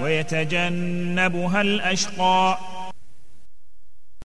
ويتجنبها الأشقى.